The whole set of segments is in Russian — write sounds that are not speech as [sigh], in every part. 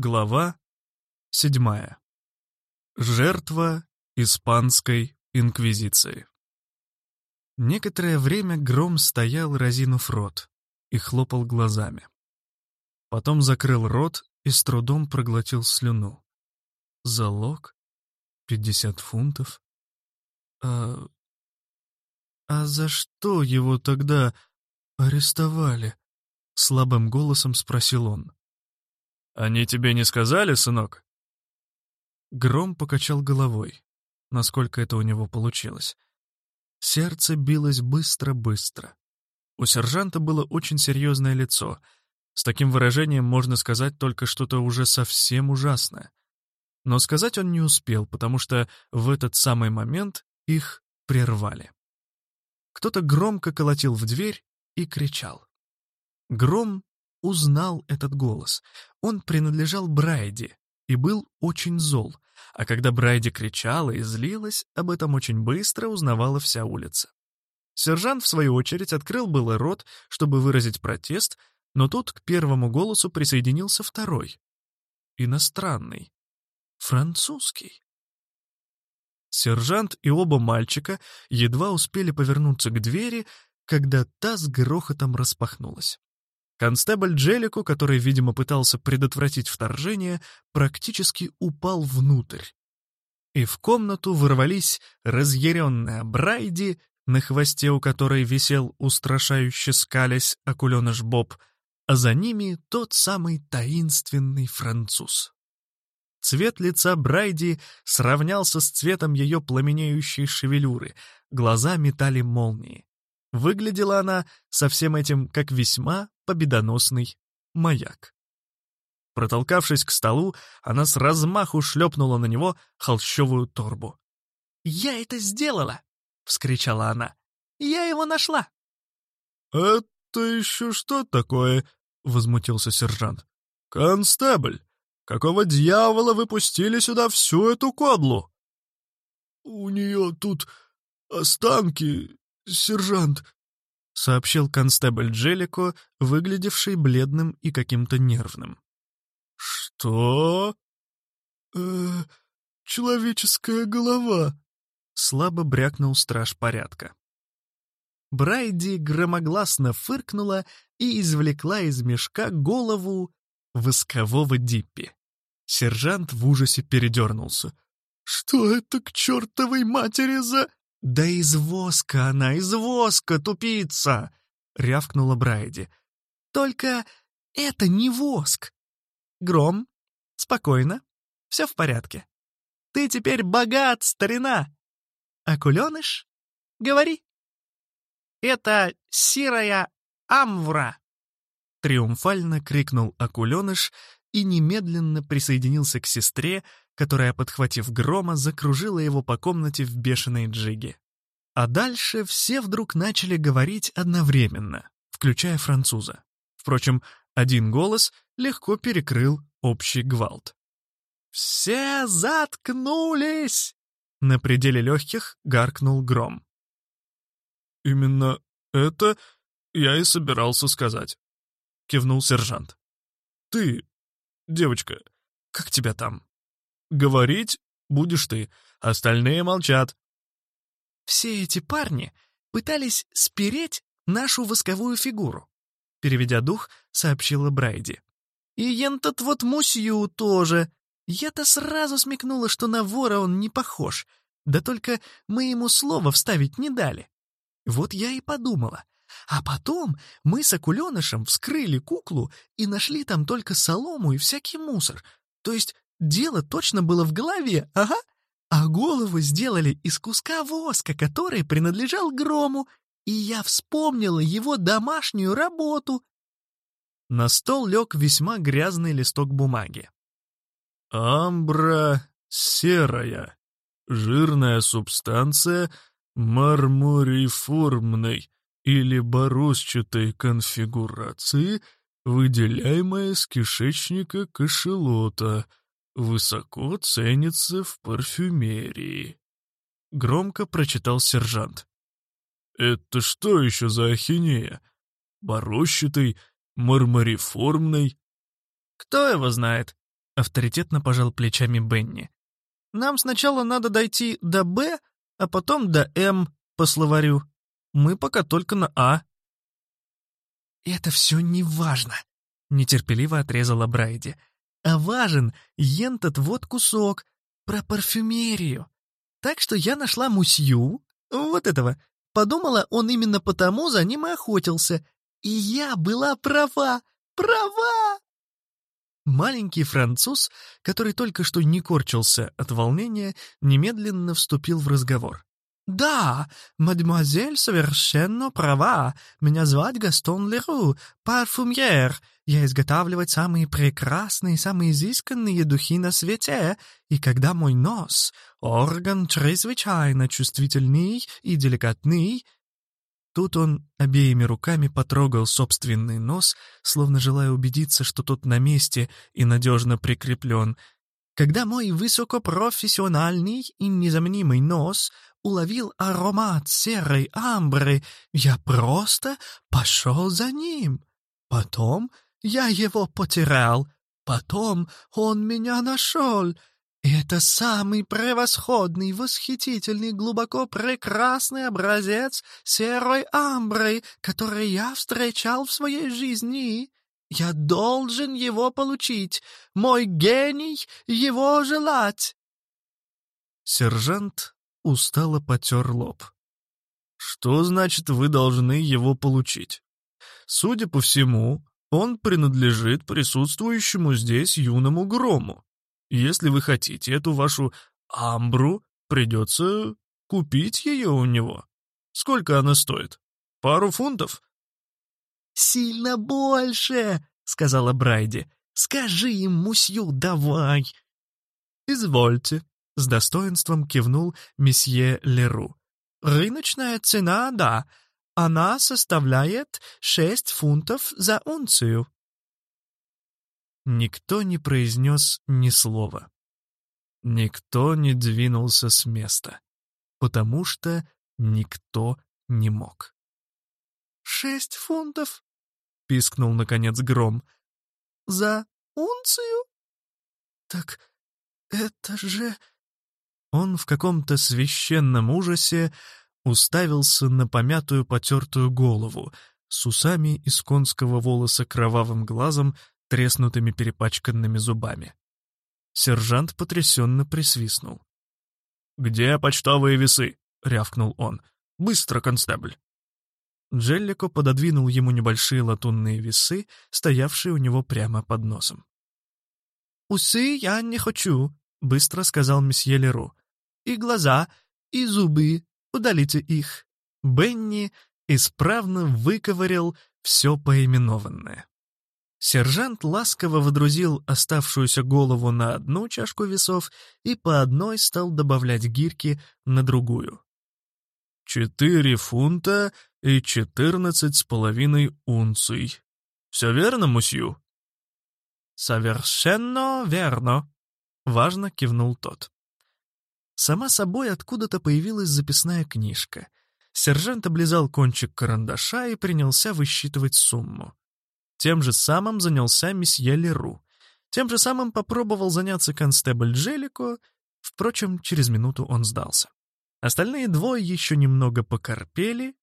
Глава седьмая. Жертва Испанской Инквизиции. Некоторое время Гром стоял, разинув рот, и хлопал глазами. Потом закрыл рот и с трудом проглотил слюну. Залог? Пятьдесят фунтов? А... А за что его тогда арестовали? Слабым голосом спросил он. «Они тебе не сказали, сынок?» Гром покачал головой, насколько это у него получилось. Сердце билось быстро-быстро. У сержанта было очень серьезное лицо. С таким выражением можно сказать только что-то уже совсем ужасное. Но сказать он не успел, потому что в этот самый момент их прервали. Кто-то громко колотил в дверь и кричал. Гром узнал этот голос. Он принадлежал Брайди и был очень зол, а когда Брайди кричала и злилась, об этом очень быстро узнавала вся улица. Сержант, в свою очередь, открыл было рот, чтобы выразить протест, но тут к первому голосу присоединился второй. Иностранный. Французский. Сержант и оба мальчика едва успели повернуться к двери, когда та с грохотом распахнулась. Констебль Джелику, который, видимо, пытался предотвратить вторжение, практически упал внутрь. И в комнату ворвались разъяренная Брайди, на хвосте у которой висел устрашающе скалясь акуленыш Боб, а за ними тот самый таинственный француз. Цвет лица Брайди сравнялся с цветом ее пламенеющей шевелюры, глаза метали молнии. Выглядела она со всем этим как весьма победоносный маяк. Протолкавшись к столу, она с размаху шлепнула на него холщовую торбу. «Я это сделала!» — вскричала она. «Я его нашла!» «Это еще что такое?» — возмутился сержант. «Констебль, какого дьявола вы пустили сюда всю эту кодлу?» «У нее тут останки, сержант», — сообщил констебль Джелико, выглядевший бледным и каким-то нервным. «Что?» «Э, человеческая голова», — слабо брякнул страж порядка. Брайди громогласно фыркнула и извлекла из мешка голову воскового Диппи. Сержант в ужасе передернулся. «Что это к чертовой матери за...» «Да из воска она, из воска, тупица!» — рявкнула Брайди. «Только это не воск. Гром, спокойно, все в порядке. Ты теперь богат, старина. Акуленыш, говори». «Это сирая амвра!» Триумфально крикнул Акуленыш и немедленно присоединился к сестре, которая, подхватив грома, закружила его по комнате в бешеной джиге. А дальше все вдруг начали говорить одновременно, включая француза. Впрочем, один голос легко перекрыл общий гвалт. «Все заткнулись!» На пределе легких гаркнул гром. «Именно это я и собирался сказать», — кивнул сержант. «Ты, девочка, как тебя там?» Говорить будешь ты, остальные молчат. Все эти парни пытались спереть нашу восковую фигуру, переведя дух, сообщила Брайди. И ентот вот Мусью тоже. Я-то сразу смекнула, что на вора он не похож, да только мы ему слова вставить не дали. Вот я и подумала. А потом мы с Акуленышем вскрыли куклу и нашли там только солому и всякий мусор, то есть Дело точно было в голове, ага. А голову сделали из куска воска, который принадлежал Грому, и я вспомнила его домашнюю работу. На стол лег весьма грязный листок бумаги. «Амбра серая, жирная субстанция мармуриформной или борозчатой конфигурации, выделяемая из кишечника кошелота, высоко ценится в парфюмерии», — громко прочитал сержант. «Это что еще за ахинея? Борощатый, мармариформный?» «Кто его знает?» — авторитетно пожал плечами Бенни. «Нам сначала надо дойти до «Б», а потом до «М» по словарю. Мы пока только на «А». «Это все не важно», — нетерпеливо отрезала Брайди. «А важен ентот вот кусок про парфюмерию. Так что я нашла мусью, вот этого. Подумала, он именно потому за ним и охотился. И я была права, права!» Маленький француз, который только что не корчился от волнения, немедленно вступил в разговор. «Да, мадемуазель совершенно права. Меня звать Гастон Леру, парфюмьер. Я изготавливаю самые прекрасные, самые изысканные духи на свете. И когда мой нос, орган чрезвычайно чувствительный и деликатный, Тут он обеими руками потрогал собственный нос, словно желая убедиться, что тот на месте и надежно прикреплен. Когда мой высокопрофессиональный и незаменимый нос уловил аромат серой амбры, я просто пошел за ним. Потом я его потерял. Потом он меня нашел. Это самый превосходный, восхитительный, глубоко прекрасный образец серой амбры, который я встречал в своей жизни. Я должен его получить. Мой гений его желать. Сержант устало потер лоб. Что значит вы должны его получить? Судя по всему, он принадлежит присутствующему здесь юному грому. Если вы хотите эту вашу амбру, придется купить ее у него. Сколько она стоит? Пару фунтов?» «Сильно больше!» — сказала Брайди. «Скажи им, мусью, давай!» «Извольте», — с достоинством кивнул месье Леру. «Рыночная цена, да, она составляет шесть фунтов за унцию». Никто не произнес ни слова. Никто не двинулся с места, потому что никто не мог. «Шесть фунтов?» — пискнул, наконец, гром. «За унцию? Так это же...» Он в каком-то священном ужасе уставился на помятую потертую голову с усами из конского волоса кровавым глазом треснутыми перепачканными зубами. Сержант потрясенно присвистнул. «Где почтовые весы?» — рявкнул он. «Быстро, констебль!» Джеллико пододвинул ему небольшие латунные весы, стоявшие у него прямо под носом. «Усы я не хочу», — быстро сказал месье Леру. «И глаза, и зубы, удалите их». Бенни исправно выковырял все поименованное. Сержант ласково водрузил оставшуюся голову на одну чашку весов и по одной стал добавлять гирьки на другую. «Четыре фунта и четырнадцать с половиной унций. Все верно, мусью?» «Совершенно верно», — важно кивнул тот. Сама собой откуда-то появилась записная книжка. Сержант облизал кончик карандаша и принялся высчитывать сумму. Тем же самым занялся месье Леру. Тем же самым попробовал заняться констебль Джелико, впрочем, через минуту он сдался. Остальные двое еще немного покорпели,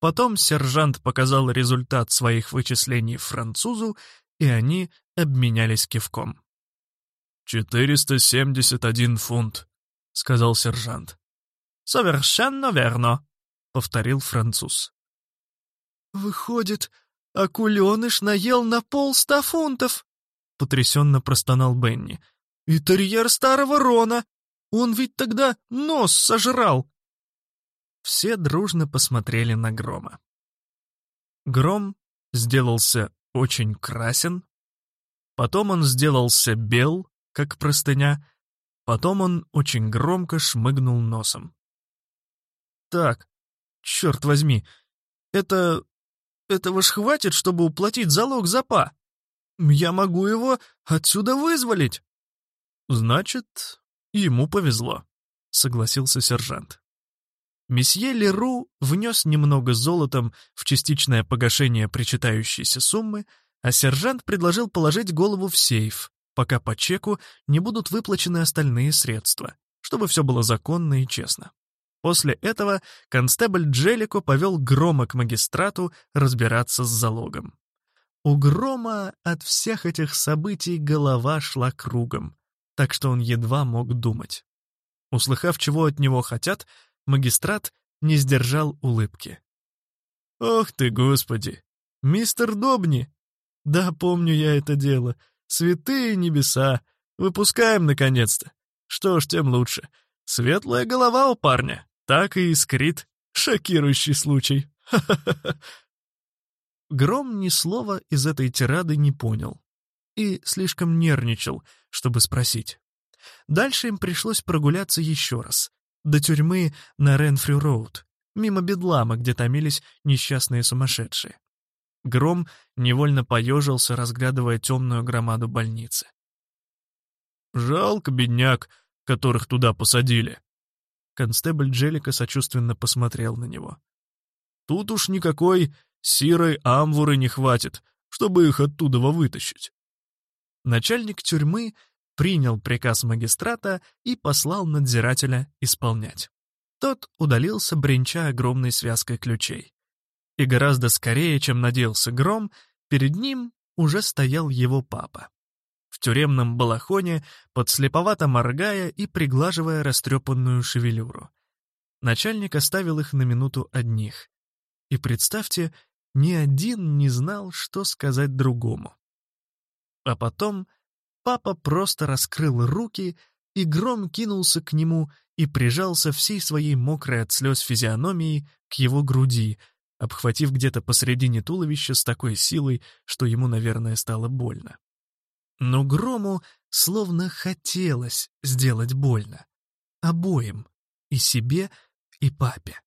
потом сержант показал результат своих вычислений французу, и они обменялись кивком. «Четыреста семьдесят один фунт», — сказал сержант. «Совершенно верно», — повторил француз. «Выходит, «Акуленыш наел на полста фунтов!» — потрясенно простонал Бенни. «И терьер старого Рона! Он ведь тогда нос сожрал!» Все дружно посмотрели на Грома. Гром сделался очень красен, потом он сделался бел, как простыня, потом он очень громко шмыгнул носом. «Так, черт возьми, это этого ж хватит, чтобы уплатить залог за па. Я могу его отсюда вызволить. Значит, ему повезло, согласился сержант. Месье Леру внес немного золотом в частичное погашение причитающейся суммы, а сержант предложил положить голову в сейф, пока по чеку не будут выплачены остальные средства, чтобы все было законно и честно. После этого констебль Джелико повел Грома к магистрату разбираться с залогом. У Грома от всех этих событий голова шла кругом, так что он едва мог думать. Услыхав, чего от него хотят, магистрат не сдержал улыбки. «Ох ты, Господи! Мистер Добни! Да, помню я это дело. Святые небеса! Выпускаем, наконец-то! Что ж, тем лучше. Светлая голова у парня, так и искрит. Шокирующий случай. [laughs] Гром ни слова из этой тирады не понял и слишком нервничал, чтобы спросить. Дальше им пришлось прогуляться еще раз, до тюрьмы на Ренфрю-Роуд, мимо Бедлама, где томились несчастные сумасшедшие. Гром невольно поежился, разглядывая темную громаду больницы. «Жалко бедняк, которых туда посадили». Констебль Джелика сочувственно посмотрел на него. «Тут уж никакой сирой амвуры не хватит, чтобы их оттуда вытащить». Начальник тюрьмы принял приказ магистрата и послал надзирателя исполнять. Тот удалился, бренча огромной связкой ключей. И гораздо скорее, чем надеялся Гром, перед ним уже стоял его папа. В тюремном балахоне, подслеповато моргая и приглаживая растрепанную шевелюру. Начальник оставил их на минуту одних. И представьте, ни один не знал, что сказать другому. А потом папа просто раскрыл руки, и Гром кинулся к нему и прижался всей своей мокрой от слез физиономией к его груди, обхватив где-то посредине туловища с такой силой, что ему, наверное, стало больно. Но Грому словно хотелось сделать больно. Обоим. И себе, и папе.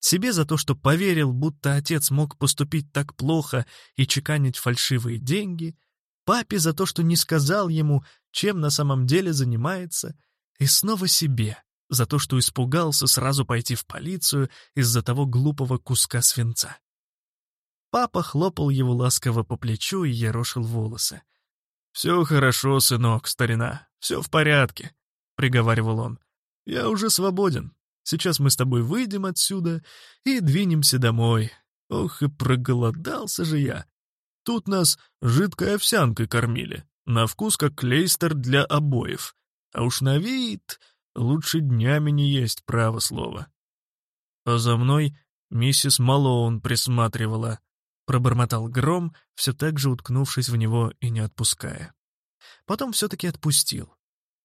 Себе за то, что поверил, будто отец мог поступить так плохо и чеканить фальшивые деньги, папе за то, что не сказал ему, чем на самом деле занимается, и снова себе, за то, что испугался сразу пойти в полицию из-за того глупого куска свинца. Папа хлопал его ласково по плечу и ерошил волосы. «Все хорошо, сынок, старина, все в порядке», — приговаривал он. «Я уже свободен. Сейчас мы с тобой выйдем отсюда и двинемся домой. Ох, и проголодался же я. Тут нас жидкой овсянкой кормили, на вкус как клейстер для обоев. А уж на вид лучше днями не есть, право слово. А за мной миссис Малоун присматривала, пробормотал Гром, все так же уткнувшись в него и не отпуская. Потом все-таки отпустил.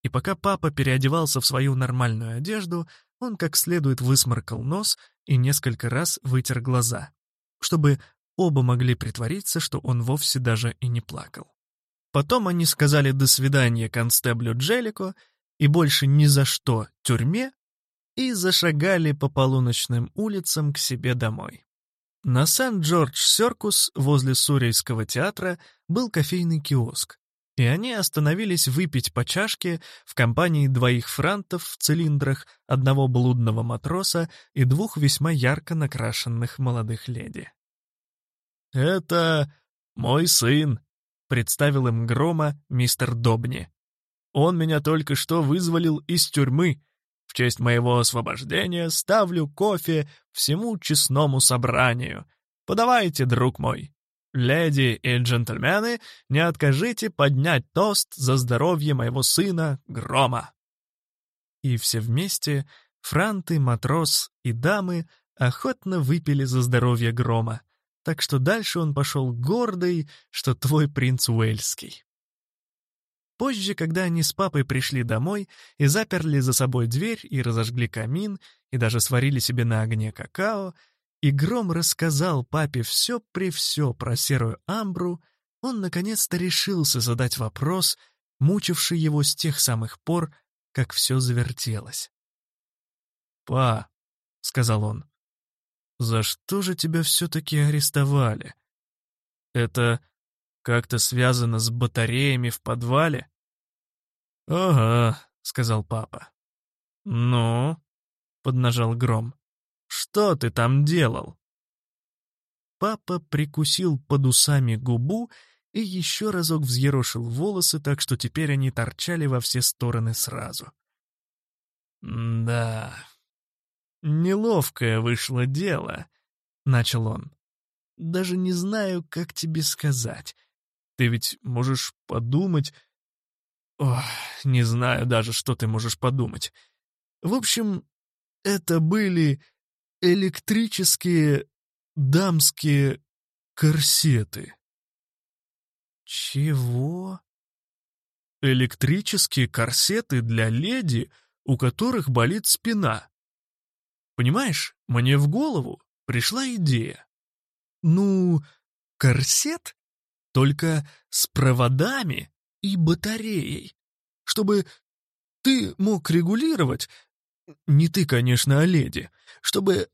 И пока папа переодевался в свою нормальную одежду, он как следует высморкал нос и несколько раз вытер глаза, чтобы оба могли притвориться, что он вовсе даже и не плакал. Потом они сказали «до свидания» констеблю Джелико и больше ни за что тюрьме и зашагали по полуночным улицам к себе домой. На Сент-Джордж-Серкус возле Сурейского театра был кофейный киоск, и они остановились выпить по чашке в компании двоих франтов в цилиндрах, одного блудного матроса и двух весьма ярко накрашенных молодых леди. «Это мой сын», представил им Грома мистер Добни. «Он меня только что вызволил из тюрьмы. В честь моего освобождения ставлю кофе всему честному собранию. Подавайте, друг мой. Леди и джентльмены, не откажите поднять тост за здоровье моего сына Грома». И все вместе, франты, матрос и дамы, охотно выпили за здоровье Грома так что дальше он пошел гордый, что твой принц Уэльский. Позже, когда они с папой пришли домой и заперли за собой дверь и разожгли камин, и даже сварили себе на огне какао, и Гром рассказал папе все при все про серую амбру, он наконец-то решился задать вопрос, мучивший его с тех самых пор, как все завертелось. «Па», — сказал он, за что же тебя все-таки арестовали? Это как-то связано с батареями в подвале? Ага, сказал папа. Ну, поднажал Гром. Что ты там делал? Папа прикусил под усами губу и еще разок взъерошил волосы так, что теперь они торчали во все стороны сразу. «Да, неловкое вышло дело», — начал он. «Даже не знаю, как тебе сказать. Ты ведь можешь подумать...» Ох, не знаю даже, что ты можешь подумать. В общем, это были электрические дамские корсеты. Чего? Электрические корсеты для леди, у которых болит спина. Понимаешь, мне в голову пришла идея. Ну, корсет, только с проводами и батареей, чтобы ты мог регулировать, не ты, конечно, а леди, чтобы э,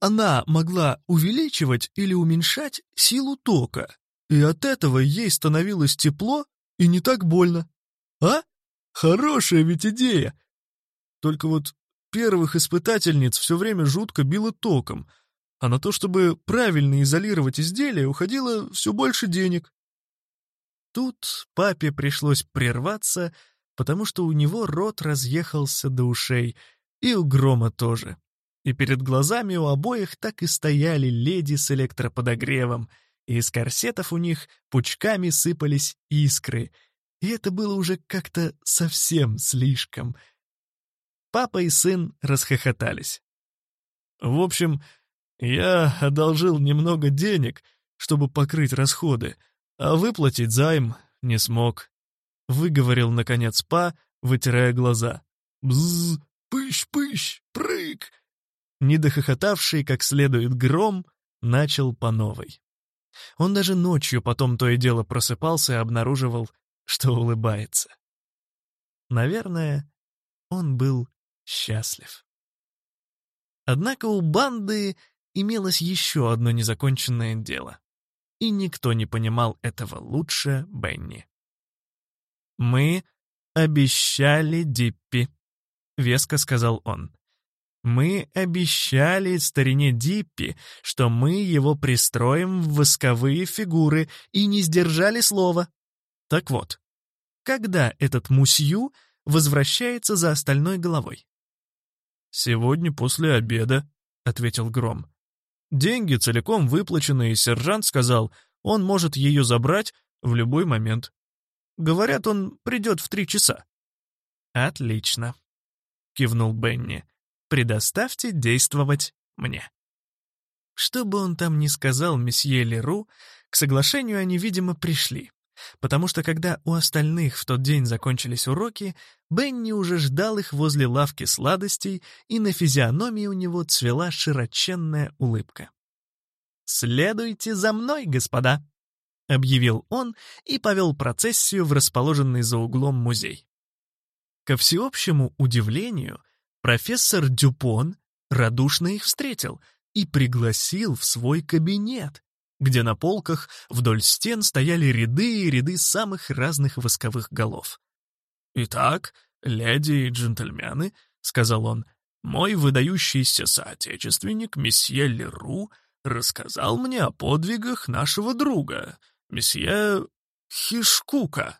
она могла увеличивать или уменьшать силу тока, и от этого ей становилось тепло и не так больно. А? Хорошая ведь идея. Только вот первых испытательниц все время жутко било током, а на то, чтобы правильно изолировать изделие, уходило все больше денег. Тут папе пришлось прерваться, потому что у него рот разъехался до ушей, и у Грома тоже. И перед глазами у обоих так и стояли леди с электроподогревом, и из корсетов у них пучками сыпались искры, и это было уже как-то совсем слишком. Папа и сын расхохотались. В общем, я одолжил немного денег, чтобы покрыть расходы, а выплатить займ не смог. Выговорил, наконец, Па, вытирая глаза. «Бзз, пыщ-пыщ, прыг!» Недохохотавший как следует гром начал по новой. Он даже ночью потом то и дело просыпался и обнаруживал, что улыбается. Наверное, он был счастлив. Однако у банды имелось еще одно незаконченное дело и никто не понимал этого лучше Бенни. «Мы обещали Диппи», — веско сказал он. «Мы обещали старине Диппи, что мы его пристроим в восковые фигуры и не сдержали слова. Так вот, когда этот мусью возвращается за остальной головой?» «Сегодня после обеда», — ответил Гром. Деньги целиком выплачены, и сержант сказал, он может ее забрать в любой момент. Говорят, он придет в три часа. «Отлично», — кивнул Бенни. «Предоставьте действовать мне». Что бы он там ни сказал месье Леру, к соглашению они, видимо, пришли потому что когда у остальных в тот день закончились уроки, Бенни уже ждал их возле лавки сладостей, и на физиономии у него цвела широченная улыбка. «Следуйте за мной, господа!» — объявил он и повел процессию в расположенный за углом музей. Ко всеобщему удивлению, профессор Дюпон радушно их встретил и пригласил в свой кабинет, где на полках вдоль стен стояли ряды и ряды самых разных восковых голов. «Итак, леди и джентльмены», — сказал он, — «мой выдающийся соотечественник, месье Леру, рассказал мне о подвигах нашего друга, месье Хишкука».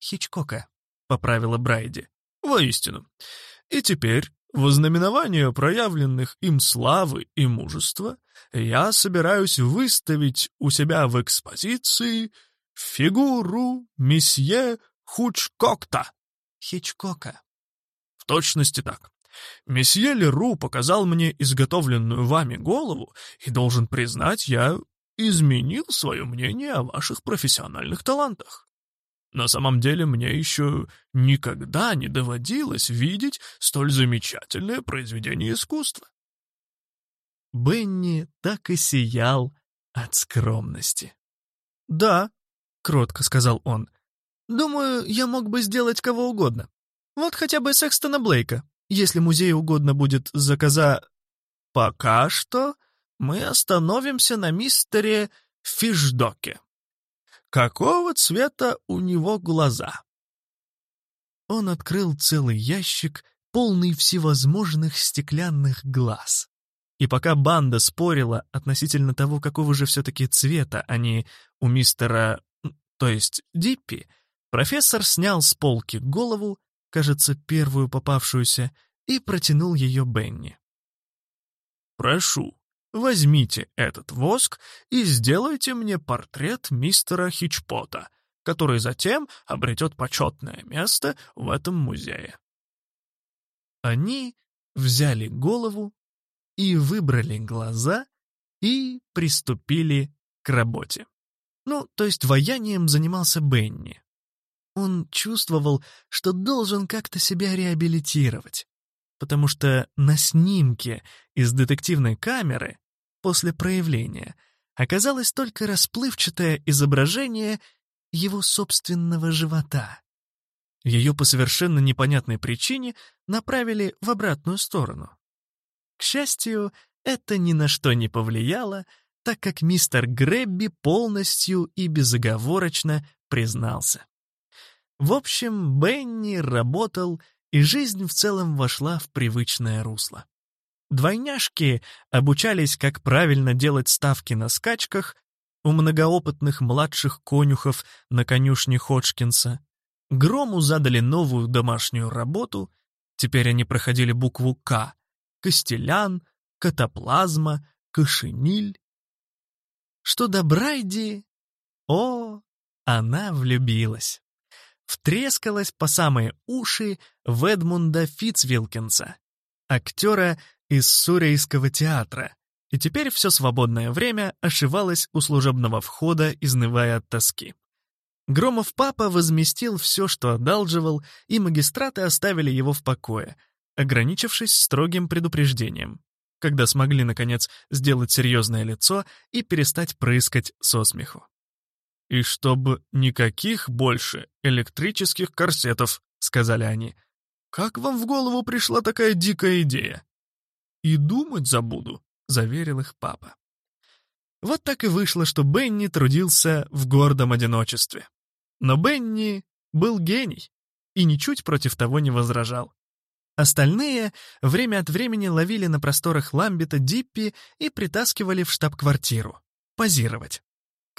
«Хичкока», — поправила Брайди. «Воистину. И теперь, во знаменование проявленных им славы и мужества, я собираюсь выставить у себя в экспозиции фигуру месье Хучкокта. Хичкока. В точности так. Месье Леру показал мне изготовленную вами голову, и, должен признать, я изменил свое мнение о ваших профессиональных талантах. На самом деле мне еще никогда не доводилось видеть столь замечательное произведение искусства. Бенни так и сиял от скромности. «Да», — кротко сказал он, — «думаю, я мог бы сделать кого угодно. Вот хотя бы Секстона Блейка, если музею угодно будет заказа...» «Пока что мы остановимся на мистере Фишдоке. Какого цвета у него глаза?» Он открыл целый ящик, полный всевозможных стеклянных глаз. И пока банда спорила относительно того, какого же все-таки цвета они у мистера... то есть Диппи, профессор снял с полки голову, кажется, первую попавшуюся, и протянул ее Бенни. «Прошу, возьмите этот воск и сделайте мне портрет мистера Хичпота, который затем обретет почетное место в этом музее». Они взяли голову и выбрали глаза и приступили к работе. Ну, то есть ваянием занимался Бенни. Он чувствовал, что должен как-то себя реабилитировать, потому что на снимке из детективной камеры после проявления оказалось только расплывчатое изображение его собственного живота. Ее по совершенно непонятной причине направили в обратную сторону. К счастью, это ни на что не повлияло, так как мистер Гребби полностью и безоговорочно признался. В общем, Бенни работал, и жизнь в целом вошла в привычное русло. Двойняшки обучались, как правильно делать ставки на скачках у многоопытных младших конюхов на конюшне Ходжкинса. Грому задали новую домашнюю работу, теперь они проходили букву «К», Костелян, Катаплазма, Кошениль. Что до Брайди, о, она влюбилась втрескалась по самые уши в Эдмунда Фитцвилкинса, актера из Сурейского театра, и теперь все свободное время ошивалась у служебного входа, изнывая от тоски. Громов папа возместил все, что одалживал, и магистраты оставили его в покое, ограничившись строгим предупреждением, когда смогли, наконец, сделать серьезное лицо и перестать прыскать со смеху. «И чтобы никаких больше электрических корсетов», — сказали они. «Как вам в голову пришла такая дикая идея?» «И думать забуду», — заверил их папа. Вот так и вышло, что Бенни трудился в гордом одиночестве. Но Бенни был гений и ничуть против того не возражал. Остальные время от времени ловили на просторах Ламбита Диппи и притаскивали в штаб-квартиру. Позировать.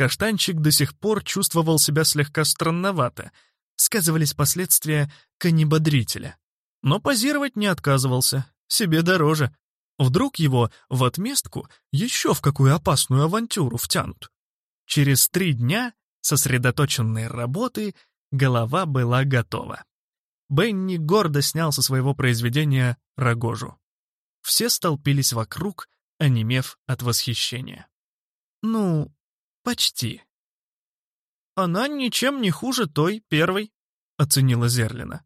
Каштанчик до сих пор чувствовал себя слегка странновато. Сказывались последствия каннибодрителя. Но позировать не отказывался. Себе дороже. Вдруг его в отместку еще в какую опасную авантюру втянут. Через три дня сосредоточенной работы голова была готова. Бенни гордо снял со своего произведения рогожу. Все столпились вокруг, онемев от восхищения. Ну, «Почти». «Она ничем не хуже той, первой», — оценила Зерлина.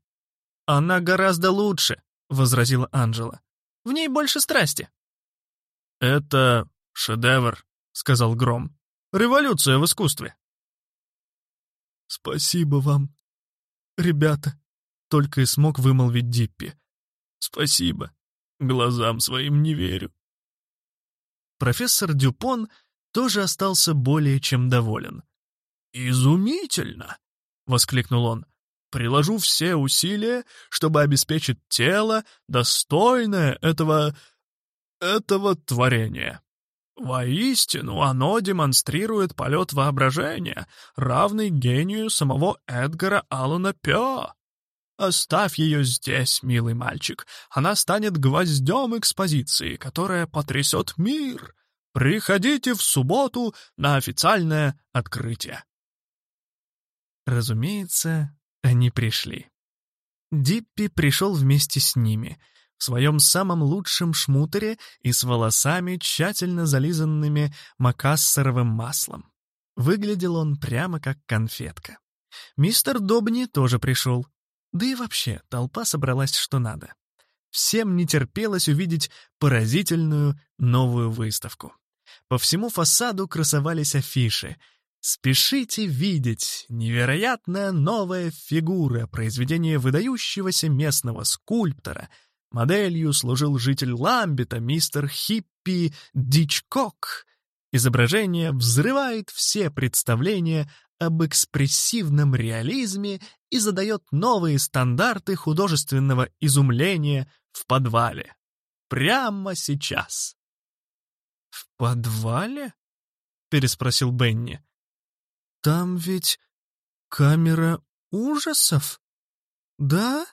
«Она гораздо лучше», — возразила Анжела. «В ней больше страсти». «Это шедевр», — сказал Гром. «Революция в искусстве». «Спасибо вам, ребята», — только и смог вымолвить Диппи. «Спасибо. Глазам своим не верю». Профессор Дюпон тоже остался более чем доволен. «Изумительно!» — воскликнул он. «Приложу все усилия, чтобы обеспечить тело, достойное этого... этого творения. Воистину, оно демонстрирует полет воображения, равный гению самого Эдгара Аллана Пё. Оставь ее здесь, милый мальчик. Она станет гвоздем экспозиции, которая потрясет мир. Приходите в субботу на официальное открытие. Разумеется, они пришли. Диппи пришел вместе с ними, в своем самом лучшем шмутере и с волосами, тщательно зализанными макассеровым маслом. Выглядел он прямо как конфетка. Мистер Добни тоже пришел. Да и вообще, толпа собралась что надо. Всем не терпелось увидеть поразительную новую выставку. По всему фасаду красовались афиши. «Спешите видеть! Невероятная новая фигура, произведение выдающегося местного скульптора!» Моделью служил житель Ламбета, мистер Хиппи Дичкок. Изображение взрывает все представления об экспрессивном реализме и задает новые стандарты художественного изумления в подвале. Прямо сейчас. «В подвале?» — переспросил Бенни. «Там ведь камера ужасов? Да?»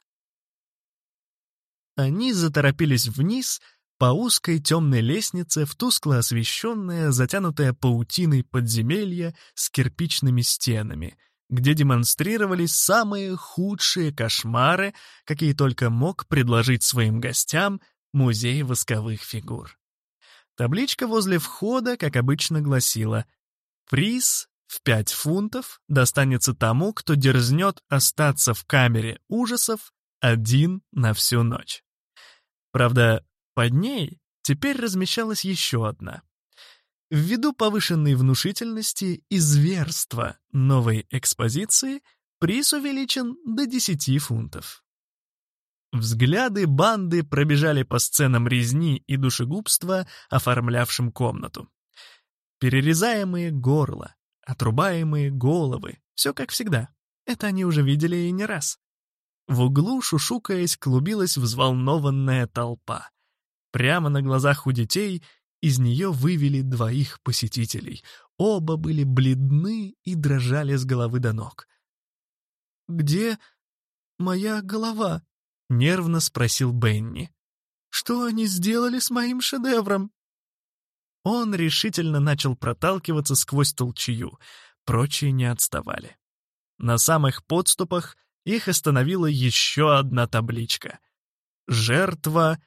Они заторопились вниз по узкой темной лестнице в тускло освещенное, затянутое паутиной подземелье с кирпичными стенами, где демонстрировались самые худшие кошмары, какие только мог предложить своим гостям музей восковых фигур. Табличка возле входа, как обычно, гласила «Приз в пять фунтов достанется тому, кто дерзнет остаться в камере ужасов один на всю ночь. Правда, под ней теперь размещалась еще одна. Ввиду повышенной внушительности и зверства новой экспозиции приз увеличен до 10 фунтов. Взгляды банды пробежали по сценам резни и душегубства, оформлявшим комнату. Перерезаемые горла, отрубаемые головы, все как всегда. Это они уже видели и не раз. В углу, шушукаясь, клубилась взволнованная толпа. Прямо на глазах у детей из нее вывели двоих посетителей. Оба были бледны и дрожали с головы до ног. «Где моя голова?» — нервно спросил Бенни. «Что они сделали с моим шедевром?» Он решительно начал проталкиваться сквозь толчью. Прочие не отставали. На самых подступах их остановила еще одна табличка. «Жертва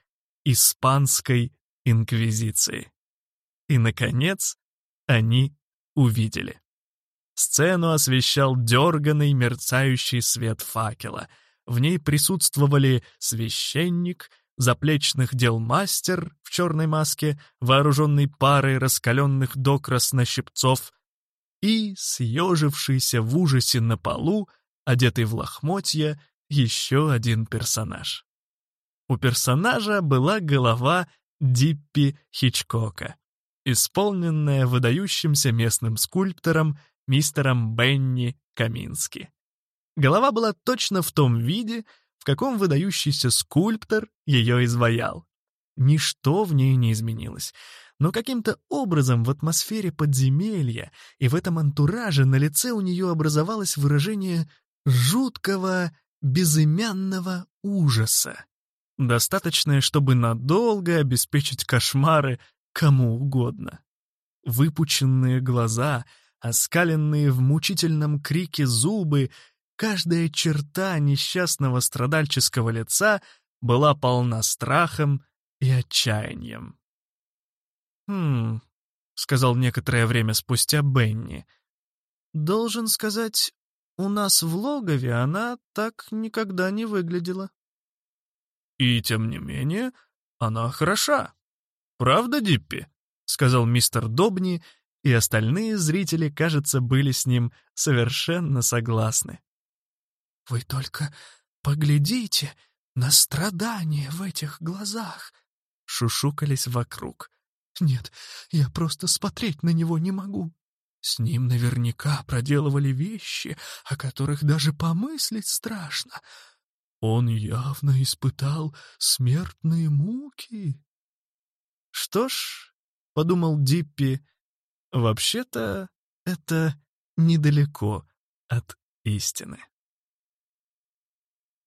Испанской Инквизиции». И, наконец, они увидели. Сцену освещал дерганный мерцающий свет факела. В ней присутствовали священник, заплечных дел мастер в черной маске, вооруженный парой раскаленных до краснощипцов, и съежившийся в ужасе на полу одетый в лохмотья, еще один персонаж. У персонажа была голова Диппи Хичкока, исполненная выдающимся местным скульптором мистером Бенни Камински. Голова была точно в том виде, в каком выдающийся скульптор ее изваял. Ничто в ней не изменилось, но каким-то образом в атмосфере подземелья и в этом антураже на лице у нее образовалось выражение жуткого, безымянного ужаса. Достаточное, чтобы надолго обеспечить кошмары кому угодно. Выпученные глаза, оскаленные в мучительном крике зубы, каждая черта несчастного страдальческого лица была полна страхом и отчаянием. «Хм», — сказал некоторое время спустя Бенни, — «должен сказать, у нас в логове она так никогда не выглядела. И тем не менее, она хороша. Правда, Диппи? Сказал мистер Добни, и остальные зрители, кажется, были с ним совершенно согласны. «Вы только поглядите на страдания в этих глазах!» Шушукались вокруг. «Нет, я просто смотреть на него не могу. С ним наверняка проделывали вещи, о которых даже помыслить страшно. Он явно испытал смертные муки. Что ж, — подумал Диппи, — вообще-то это недалеко от истины.